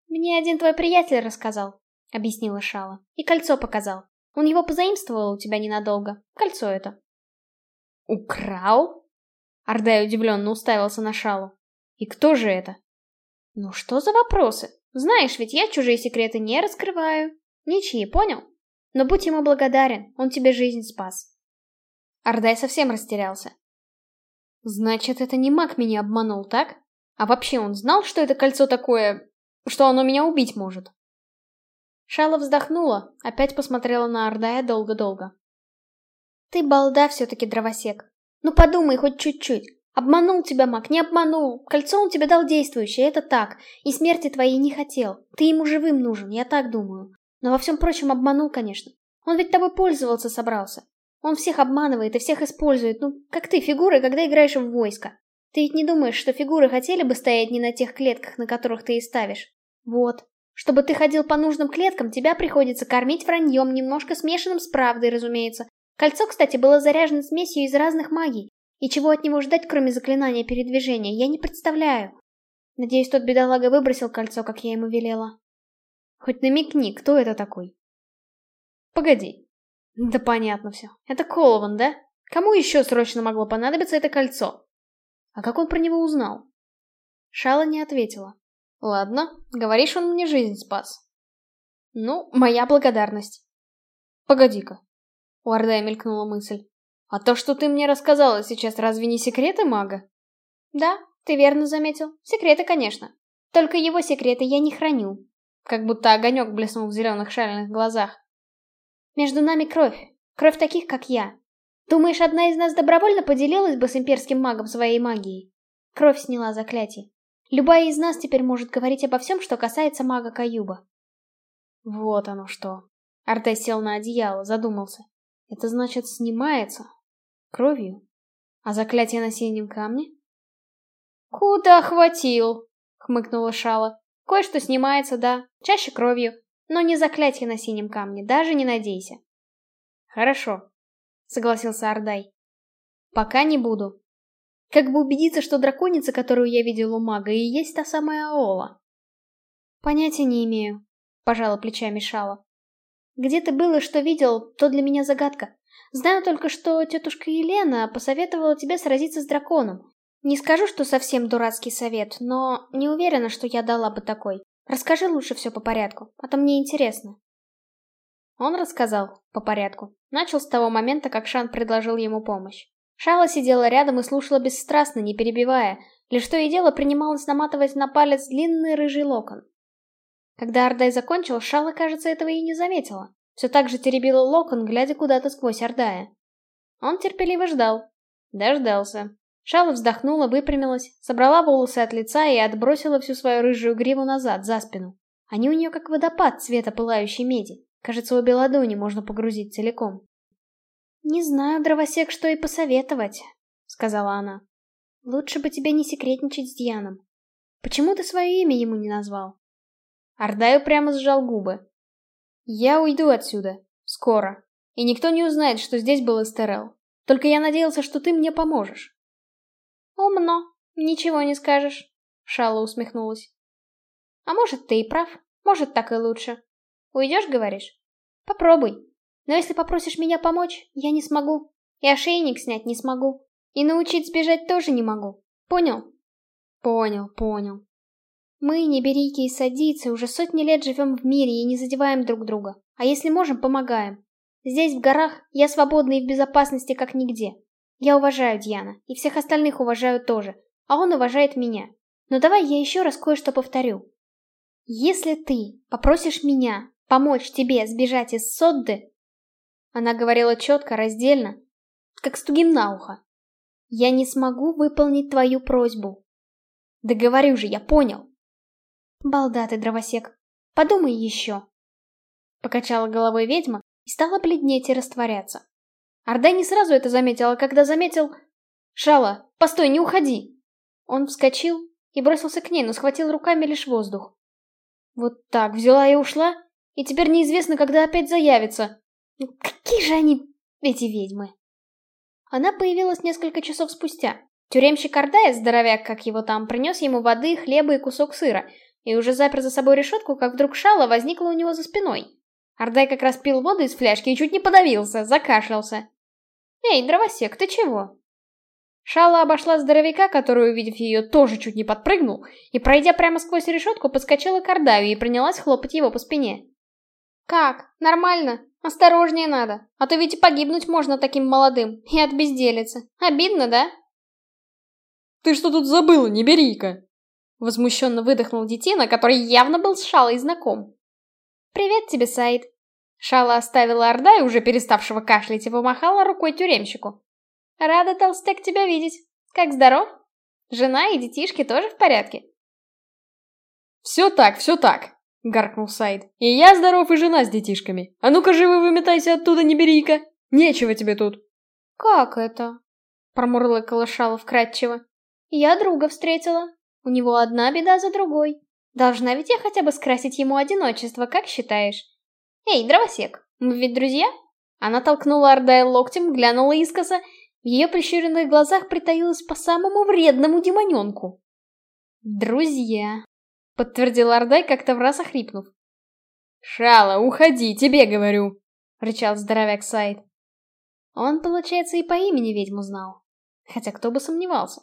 «Мне один твой приятель рассказал», — объяснила Шала. «И кольцо показал. Он его позаимствовал у тебя ненадолго. Кольцо это». «Украл?» Ардай удивленно уставился на Шалу. «И кто же это?» «Ну что за вопросы? Знаешь, ведь я чужие секреты не раскрываю. Ничьи, понял? Но будь ему благодарен, он тебе жизнь спас». Ардай совсем растерялся. Значит, это не маг меня обманул, так? А вообще он знал, что это кольцо такое... что оно меня убить может? Шала вздохнула, опять посмотрела на Ардая долго-долго. Ты балда все-таки, дровосек. Ну подумай хоть чуть-чуть. Обманул тебя маг, не обманул. Кольцо он тебе дал действующее, это так. И смерти твоей не хотел. Ты ему живым нужен, я так думаю. Но во всем прочем обманул, конечно. Он ведь тобой пользоваться собрался. Он всех обманывает и всех использует, ну, как ты, фигуры, когда играешь в войско. Ты ведь не думаешь, что фигуры хотели бы стоять не на тех клетках, на которых ты и ставишь? Вот. Чтобы ты ходил по нужным клеткам, тебя приходится кормить враньем, немножко смешанным с правдой, разумеется. Кольцо, кстати, было заряжено смесью из разных магий. И чего от него ждать, кроме заклинания передвижения, я не представляю. Надеюсь, тот бедолага выбросил кольцо, как я ему велела. Хоть намекни, кто это такой? Погоди, да понятно все. Это Колован, да? Кому еще срочно могло понадобиться это кольцо? А как он про него узнал? Шала не ответила. Ладно, говоришь, он мне жизнь спас. Ну, моя благодарность. Погоди-ка. У Ордая мелькнула мысль. А то, что ты мне рассказала сейчас, разве не секреты мага? Да, ты верно заметил. Секреты, конечно. Только его секреты я не храню. Как будто огонек блеснул в зеленых шальных глазах. Между нами кровь. Кровь таких, как я. Думаешь, одна из нас добровольно поделилась бы с имперским магом своей магией? Кровь сняла заклятие. Любая из нас теперь может говорить обо всем, что касается мага Каюба. Вот оно что. Арте сел на одеяло, задумался. Это значит, снимается? Кровью? А заклятие на синем камне? Куда хватил? Хмыкнула Шала. Кое-что снимается, да. Чаще кровью. Но не заклятие на синем камне, даже не надейся. Хорошо, согласился Ардай. Пока не буду. Как бы убедиться, что драконица, которую я видел у мага, и есть та самая Аола. Понятия не имею, пожала плечами Шала. Где ты был и что видел, то для меня загадка. Знаю только, что тетушка Елена посоветовала тебе сразиться с драконом. Не скажу, что совсем дурацкий совет, но не уверена, что я дала бы такой. Расскажи лучше все по порядку, а то мне интересно. Он рассказал, по порядку. Начал с того момента, как Шан предложил ему помощь. Шала сидела рядом и слушала бесстрастно, не перебивая, лишь то и дело принималась наматывать на палец длинный рыжий локон. Когда Ардай закончил, Шала, кажется, этого и не заметила. Все так же теребила локон, глядя куда-то сквозь Ардая. Он терпеливо ждал. Дождался. Шала вздохнула, выпрямилась, собрала волосы от лица и отбросила всю свою рыжую гриву назад, за спину. Они у нее как водопад цвета пылающей меди. Кажется, обе ладони можно погрузить целиком. «Не знаю, дровосек, что и посоветовать», — сказала она. «Лучше бы тебе не секретничать с Дианом. Почему ты свое имя ему не назвал?» Ардаю прямо сжал губы. «Я уйду отсюда. Скоро. И никто не узнает, что здесь был Эстерел. Только я надеялся, что ты мне поможешь. «Умно, ничего не скажешь», — Шала усмехнулась. «А может, ты и прав, может, так и лучше. Уйдешь, говоришь? Попробуй. Но если попросишь меня помочь, я не смогу. И ошейник снять не смогу. И научить сбежать тоже не могу. Понял? Понял, понял. Мы, неберийки и садийцы, уже сотни лет живем в мире и не задеваем друг друга. А если можем, помогаем. Здесь, в горах, я свободна и в безопасности, как нигде. Я уважаю Дьяна, и всех остальных уважаю тоже, а он уважает меня. Но давай я еще раз кое-что повторю. Если ты попросишь меня помочь тебе сбежать из Содды, она говорила четко, раздельно, как стугим на ухо. Я не смогу выполнить твою просьбу. Да говорю же, я понял. Балда ты, дровосек. Подумай еще. Покачала головой ведьма и стала бледнеть и растворяться. Орда не сразу это заметила, когда заметил... «Шала, постой, не уходи!» Он вскочил и бросился к ней, но схватил руками лишь воздух. Вот так, взяла и ушла, и теперь неизвестно, когда опять заявится. Ну, какие же они, эти ведьмы? Она появилась несколько часов спустя. Тюремщик Ордая, здоровяк, как его там, принес ему воды, хлеба и кусок сыра, и уже запер за собой решетку, как вдруг шала возникла у него за спиной. Ордай как раз пил воду из фляжки и чуть не подавился, закашлялся. «Эй, дровосек, ты чего?» Шала обошла здоровяка, который, увидев ее, тоже чуть не подпрыгнул, и, пройдя прямо сквозь решетку, подскочила к Ордаю и принялась хлопать его по спине. «Как? Нормально? Осторожнее надо, а то ведь и погибнуть можно таким молодым, и от безделицы. Обидно, да?» «Ты что тут забыла, не бери-ка!» Возмущенно выдохнул детина, который явно был с Шалой знаком. «Привет тебе, Саид!» Шала оставила Орда и уже переставшего кашлять и помахала рукой тюремщику. «Рада, толстяк, тебя видеть. Как здоров? Жена и детишки тоже в порядке?» «Все так, все так!» — гаркнул Сайд. «И я здоров, и жена с детишками. А ну-ка живо выметайся оттуда, не бери-ка! Нечего тебе тут!» «Как это?» — промурлыкала Шала вкратчиво. «Я друга встретила. У него одна беда за другой. Должна ведь я хотя бы скрасить ему одиночество, как считаешь? Эй, дровосек, мы ведь друзья?» Она толкнула Ордая локтем, глянула искоса в ее прищуренных глазах притаилась по самому вредному демоненку. «Друзья», — подтвердил Ордай, как-то в раз охрипнув. «Шала, уходи, тебе говорю!» — рычал здоровяк Сайд. Он, получается, и по имени ведьму знал. Хотя кто бы сомневался.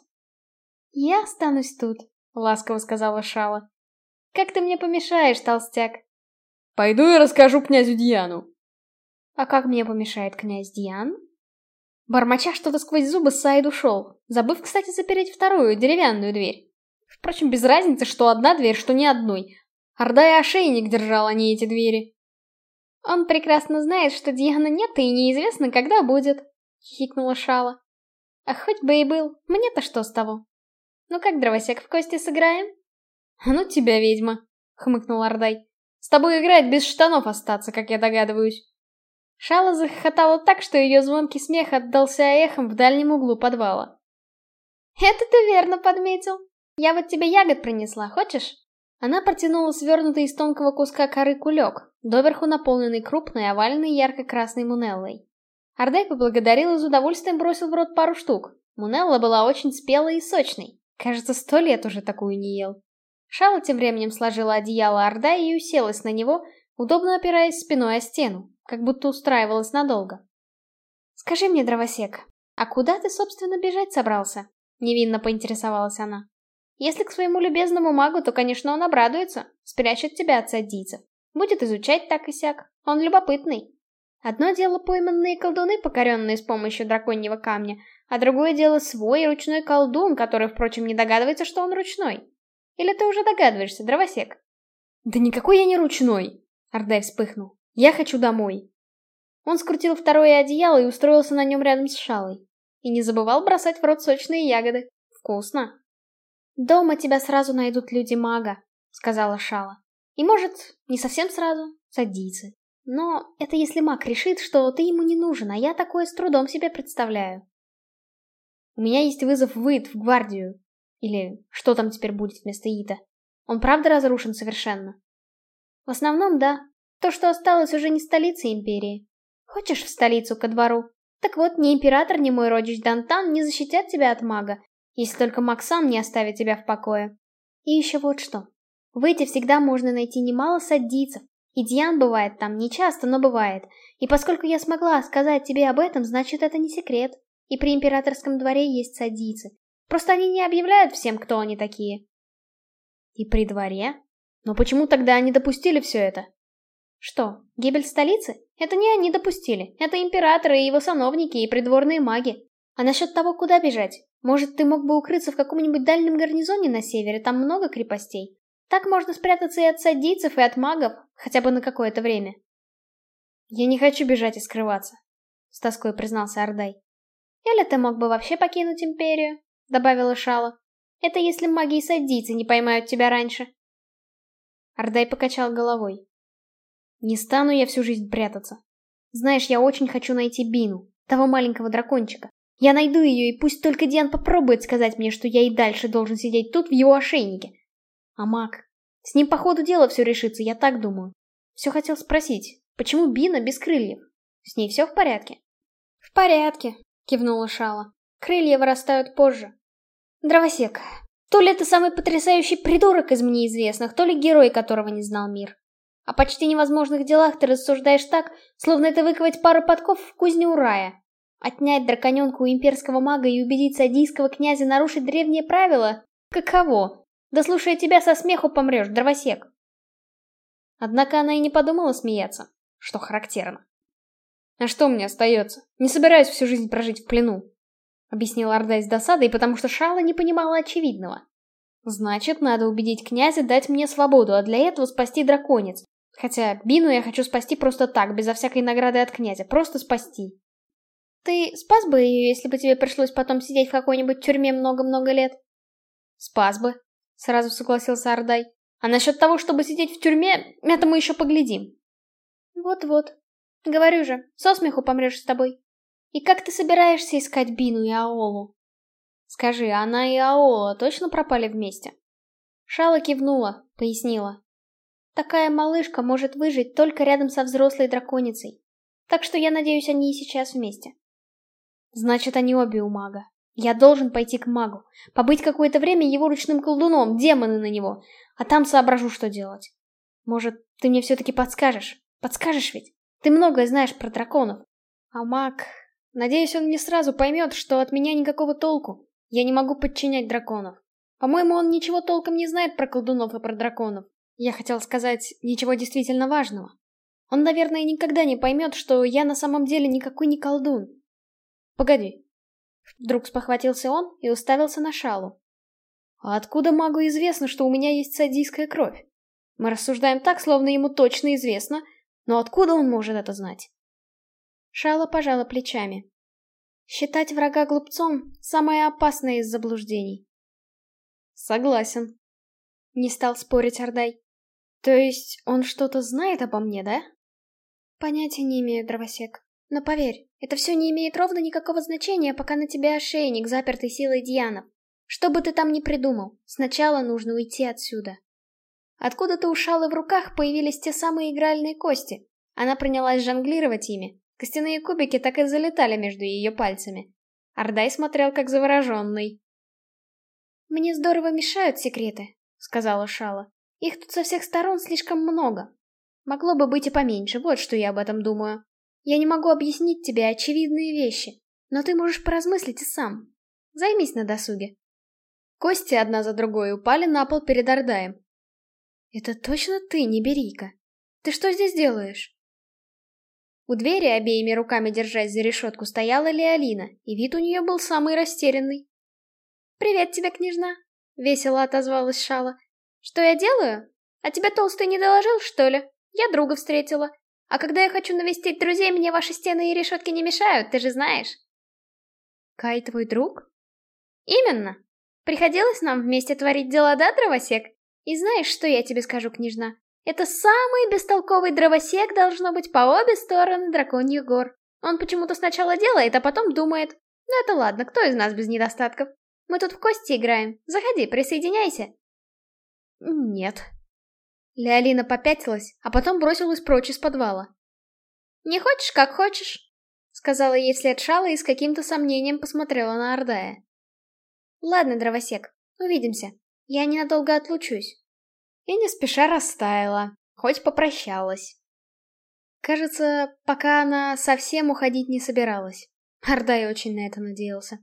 «Я останусь тут», — ласково сказала Шала. «Как ты мне помешаешь, толстяк?» «Пойду и расскажу князю Диану». «А как мне помешает князь Диан?» Бормоча что-то сквозь зубы, Сайд ушел, забыв, кстати, запереть вторую, деревянную дверь. Впрочем, без разницы, что одна дверь, что ни одной. Орда и ошейник держал, не эти двери. Он прекрасно знает, что Диана нет и неизвестно, когда будет, хихикнула Шала. А хоть бы и был, мне-то что с того? Ну как, дровосек, в кости сыграем? А ну тебя, ведьма, хмыкнул Ордай. С тобой играть без штанов остаться, как я догадываюсь. Шала захохотала так, что ее звонкий смех отдался эхом в дальнем углу подвала. «Это ты верно подметил. Я вот тебе ягод принесла, хочешь?» Она протянула свернутый из тонкого куска коры кулек, доверху наполненный крупной, овальной, ярко-красной мунеллой. Ардай поблагодарил и с удовольствием бросил в рот пару штук. Мунелла была очень спелой и сочной. Кажется, сто лет уже такую не ел. Шала тем временем сложила одеяло Орда и уселась на него, удобно опираясь спиной о стену как будто устраивалась надолго. «Скажи мне, дровосек, а куда ты, собственно, бежать собрался?» Невинно поинтересовалась она. «Если к своему любезному магу, то, конечно, он обрадуется, спрячет тебя от садийцев. Будет изучать так и сяк. Он любопытный. Одно дело пойманные колдуны, покоренные с помощью драконьего камня, а другое дело свой ручной колдун, который, впрочем, не догадывается, что он ручной. Или ты уже догадываешься, дровосек?» «Да никакой я не ручной!» Ардай вспыхнул. Я хочу домой. Он скрутил второе одеяло и устроился на нем рядом с шалой. И не забывал бросать в рот сочные ягоды. Вкусно. «Дома тебя сразу найдут люди мага», — сказала Шала. «И может, не совсем сразу, садийцы. Но это если маг решит, что ты ему не нужен, а я такое с трудом себе представляю». «У меня есть вызов в Ит, в гвардию. Или что там теперь будет вместо Ита? Он правда разрушен совершенно?» «В основном, да», то, что осталось, уже не столица империи. Хочешь в столицу ко двору? Так вот, ни император, ни мой родич Дантан не защитят тебя от мага, если только маг сам не оставит тебя в покое. И еще вот что. В эти всегда можно найти немало садийцев, И Диан бывает там не часто, но бывает. И поскольку я смогла сказать тебе об этом, значит это не секрет. И при императорском дворе есть садийцы. Просто они не объявляют всем, кто они такие. И при дворе? Но почему тогда они допустили все это? Что, гибель столицы? Это не они допустили. Это императоры и его сановники и придворные маги. А насчет того, куда бежать? Может, ты мог бы укрыться в каком-нибудь дальнем гарнизоне на севере, там много крепостей? Так можно спрятаться и от садийцев, и от магов, хотя бы на какое-то время. Я не хочу бежать и скрываться, с тоской признался Ардай. Или ты мог бы вообще покинуть империю, добавила Шала. Это если маги и садийцы не поймают тебя раньше. Ардай покачал головой. Не стану я всю жизнь прятаться. Знаешь, я очень хочу найти Бину, того маленького дракончика. Я найду ее, и пусть только Диан попробует сказать мне, что я и дальше должен сидеть тут в его ошейнике. А маг? С ним по ходу дела все решится, я так думаю. Все хотел спросить, почему Бина без крыльев? С ней все в порядке? В порядке, кивнула Шала. Крылья вырастают позже. Дровосек, то ли ты самый потрясающий придурок из мне известных, то ли герой, которого не знал мир. О почти невозможных делах ты рассуждаешь так, словно это выковать пару подков в кузне Урая. Отнять драконенку у имперского мага и убедить садийского князя нарушить древние правила? Каково? Да слушая тебя со смеху помрешь, дровосек. Однако она и не подумала смеяться, что характерно. А что мне остается? Не собираюсь всю жизнь прожить в плену. Объяснил Ордай с досадой, потому что Шала не понимала очевидного. Значит, надо убедить князя дать мне свободу, а для этого спасти драконец. Хотя Бину я хочу спасти просто так, безо всякой награды от князя, просто спасти. Ты спас бы ее, если бы тебе пришлось потом сидеть в какой-нибудь тюрьме много-много лет? Спас бы, сразу согласился Ардай. А насчет того, чтобы сидеть в тюрьме, это мы еще поглядим. Вот-вот. Говорю же, со смеху помрешь с тобой. И как ты собираешься искать Бину и Аолу? Скажи, она и Аола точно пропали вместе? Шала кивнула, пояснила. Такая малышка может выжить только рядом со взрослой драконицей. Так что я надеюсь, они и сейчас вместе. Значит, они обе у мага. Я должен пойти к магу, побыть какое-то время его ручным колдуном, демоны на него, а там соображу, что делать. Может, ты мне все-таки подскажешь? Подскажешь ведь? Ты многое знаешь про драконов. А маг... Надеюсь, он не сразу поймет, что от меня никакого толку. Я не могу подчинять драконов. По-моему, он ничего толком не знает про колдунов и про драконов. Я хотел сказать, ничего действительно важного. Он, наверное, никогда не поймет, что я на самом деле никакой не колдун. Погоди. Вдруг спохватился он и уставился на шалу. А откуда магу известно, что у меня есть садийская кровь? Мы рассуждаем так, словно ему точно известно, но откуда он может это знать? Шала пожала плечами. Считать врага глупцом — самое опасное из заблуждений. Согласен. Не стал спорить Ордай. То есть он что-то знает обо мне, да? Понятия не имею, дровосек. Но поверь, это все не имеет ровно никакого значения, пока на тебя ошейник, запертый силой Дианов. Что бы ты там ни придумал, сначала нужно уйти отсюда. Откуда-то у Шалы в руках появились те самые игральные кости. Она принялась жонглировать ими. Костяные кубики так и залетали между ее пальцами. Ардай смотрел как завороженный. «Мне здорово мешают секреты», — сказала Шала. «Их тут со всех сторон слишком много. Могло бы быть и поменьше, вот что я об этом думаю. Я не могу объяснить тебе очевидные вещи, но ты можешь поразмыслить и сам. Займись на досуге. Кости одна за другой упали на пол перед Ордаем. «Это точно ты, не Берика? Ты что здесь делаешь?» У двери, обеими руками держась за решетку, стояла Леолина, и вид у нее был самый растерянный. «Привет тебе, княжна!» — весело отозвалась Шала. «Что я делаю? А тебе толстый не доложил, что ли? Я друга встретила. А когда я хочу навестить друзей, мне ваши стены и решетки не мешают, ты же знаешь. Кай твой друг? Именно. Приходилось нам вместе творить дела, да, дровосек? И знаешь, что я тебе скажу, княжна? Это самый бестолковый дровосек должно быть по обе стороны драконьих гор. Он почему-то сначала делает, а потом думает. Ну это ладно, кто из нас без недостатков? Мы тут в кости играем. Заходи, присоединяйся. Нет, Леолина попятилась, а потом бросилась прочь из подвала. «Не хочешь, как хочешь», — сказала ей вслед Шала и с каким-то сомнением посмотрела на Ордая. «Ладно, дровосек, увидимся. Я ненадолго отлучусь». И не спеша растаяла, Хоть попрощалась. Кажется, пока она совсем уходить не собиралась. Ардай очень на это надеялся.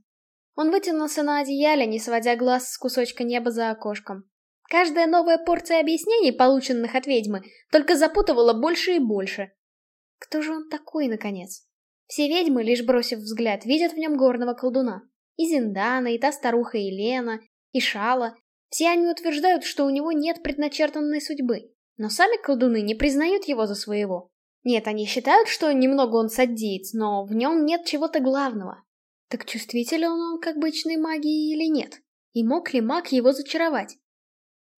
Он вытянулся на одеяле, не сводя глаз с кусочка неба за окошком. Каждая новая порция объяснений, полученных от ведьмы, только запутывала больше и больше. Кто же он такой, наконец? Все ведьмы, лишь бросив взгляд, видят в нем горного колдуна. И Зиндана, и та старуха Елена, и Шала. Все они утверждают, что у него нет предначертанной судьбы. Но сами колдуны не признают его за своего. Нет, они считают, что немного он саддеец, но в нем нет чего-то главного. Так чувствителен он к обычной магии или нет? И мог ли маг его зачаровать?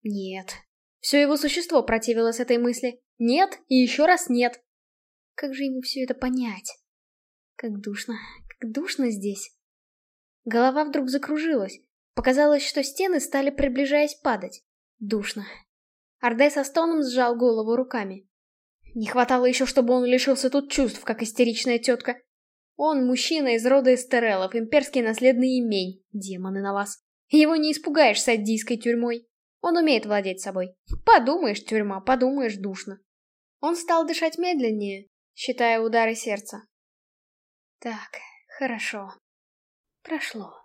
Нет. Все его существо противилось этой мысли. Нет и еще раз нет. Как же ему все это понять? Как душно, как душно здесь. Голова вдруг закружилась. Показалось, что стены стали, приближаясь, падать. Душно. Ордай со стоном сжал голову руками. Не хватало еще, чтобы он лишился тут чувств, как истеричная тетка. Он мужчина из рода эстерелов, имперский наследный имень. Демоны на вас. Его не испугаешь саддийской тюрьмой. Он умеет владеть собой. Подумаешь, тюрьма, подумаешь, душно. Он стал дышать медленнее, считая удары сердца. Так, хорошо. Прошло.